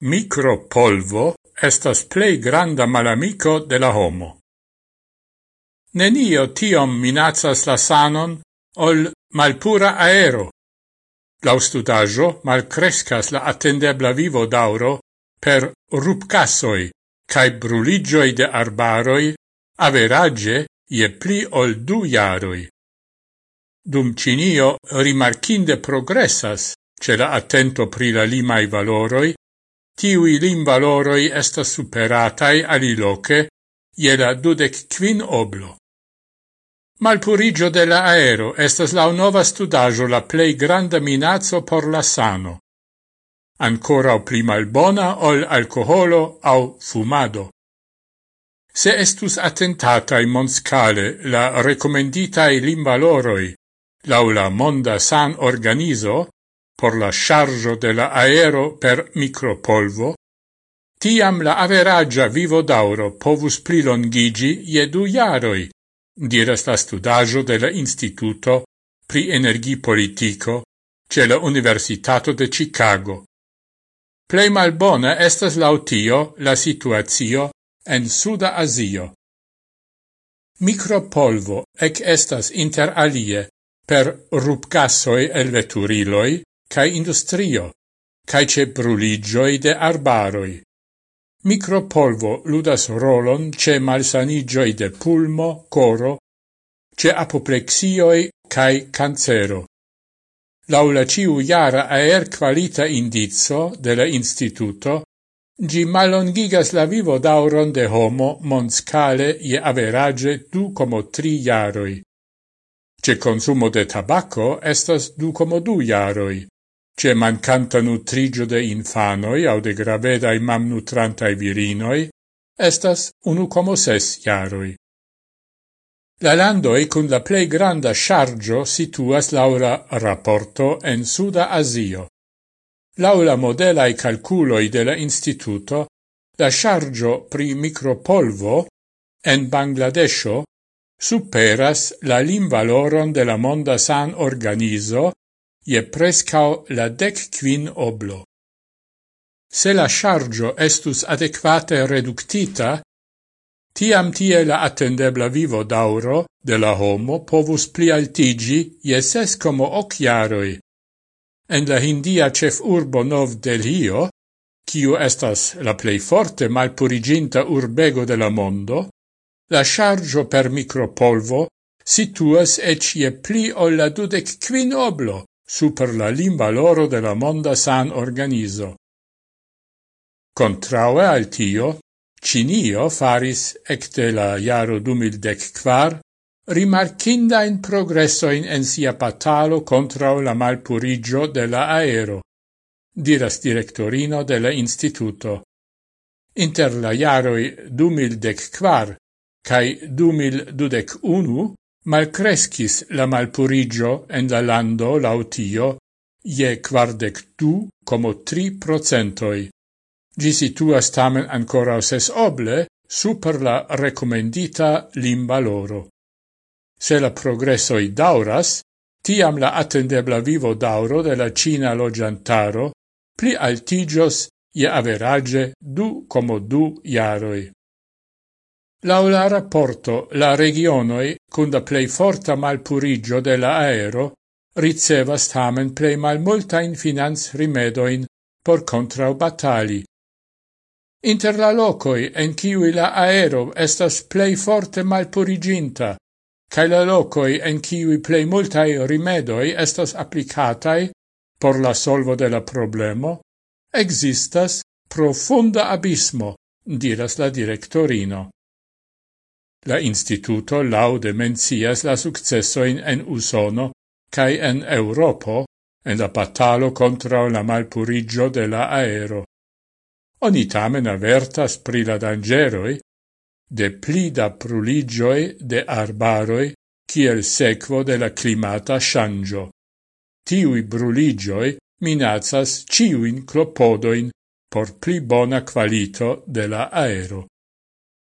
Micropolvo estas plei granda malamico de la homo. Nenio tiom minacas la sanon ol malpura aero. Lau malcrescas la attendebla vivo dauro per rupcasoi cae bruligioi de arbaroi average ie pli ol du jaroi. Dum Cinio rimarcinde progressas ce la attento pri la limai valoroi tiui limvaloroi estas superatai aliloce je la dudec quin oblo. Malpurigio de la aero estas la nova studajo la plei granda minazzo por la sano. Ancora o pli malbona ol alcoholo au fumado. Se estus attentatai monscale la recomenditai lim valoroi, la monda san organizo, por la chargio de la aero per micropolvo, tiam la averagia vivo d'auro povus prilongigi je du jaroi, diras la studaggio de la Instituto pri Energi Politico ce la Universitato de Chicago. Plei malbona estas lautio la situazio en Suda Asio. Micropolvo ec estas inter alie per rupgassoi el veturiloi, cae industrio, cae ce bruligioi de arbaroi. Micropolvo ludas rolon ce malsanigioi de pulmo, coro, ce apoplexioi cae cancero. Laula ciu jara aer qualita indizo de la instituto, gi malongigas la vivo dauron de homo monscale je average du como tri jaroi. Ce consumo de tabacco estas du como du jaroi ce mancanta nutrigio de infanoi au de gravedai mamnutrantai virinoi, estas unu como ses jaroi. La landoi cun la plei granda chargio situas laura rapporto en Suda Asio. Laula modelae calculoi de la instituto, la chargio pri micropolvo en Bangladesho superas la limvaloron de la Monda San Organizo je prescao la dec quin oblo. Se la chargio estus adequate reductita, tiam tie la attendebla vivo dauro de la homo povus pli altigi je ses como hoc jaroi. En la Hindia cef urbo Nov Delhio, quiu estas la plei forte malpuriginta urbego de la mondo, la chargio per micropolvo situas ecie pli o la dudec quin oblo, super la limvaloro de la Monda San Organizo. Contraue al tio, Cinio faris ecte la jaro 2014 rimarcindain progressoin en sia patalo contra la malpurigio de la aero, diras directorino de la instituto. Inter la jaroi 2014 cae 2021 Malcrescis la malpurigio en la lando lautio je quardec du como tri procentoi. Gi situas tamen ancora ses oble super la recomendita limbaloro. Se la progressoi dauras, tiam la attendebla vivo dauro de la Cina logiantaro pli altigios je average du como du iaroi. Laula rapporto, la regionoi, cun da plei forta malpurigio de la aero, ricevas tamen plei malmultain finanz rimedoin por contrau batali. Inter la locoi en ciui la aero estas plei forte malpuriginta, cae la locoi en ciui plei multai rimedoi estas applicatai por la solvo de la problemo, existas profunda abismo, diras la directorino. La instituto laude mencias la successoin en Usono cae en Europo en la batalo contra la malpurigio de la aero. Oni tamen avertas pri la dangeroi de pli da pruligioi de arbaroi kiel sequo de la climata shangio. Tiui bruligioi minazas ciuin clopodoin por pli bona qualito de la aero.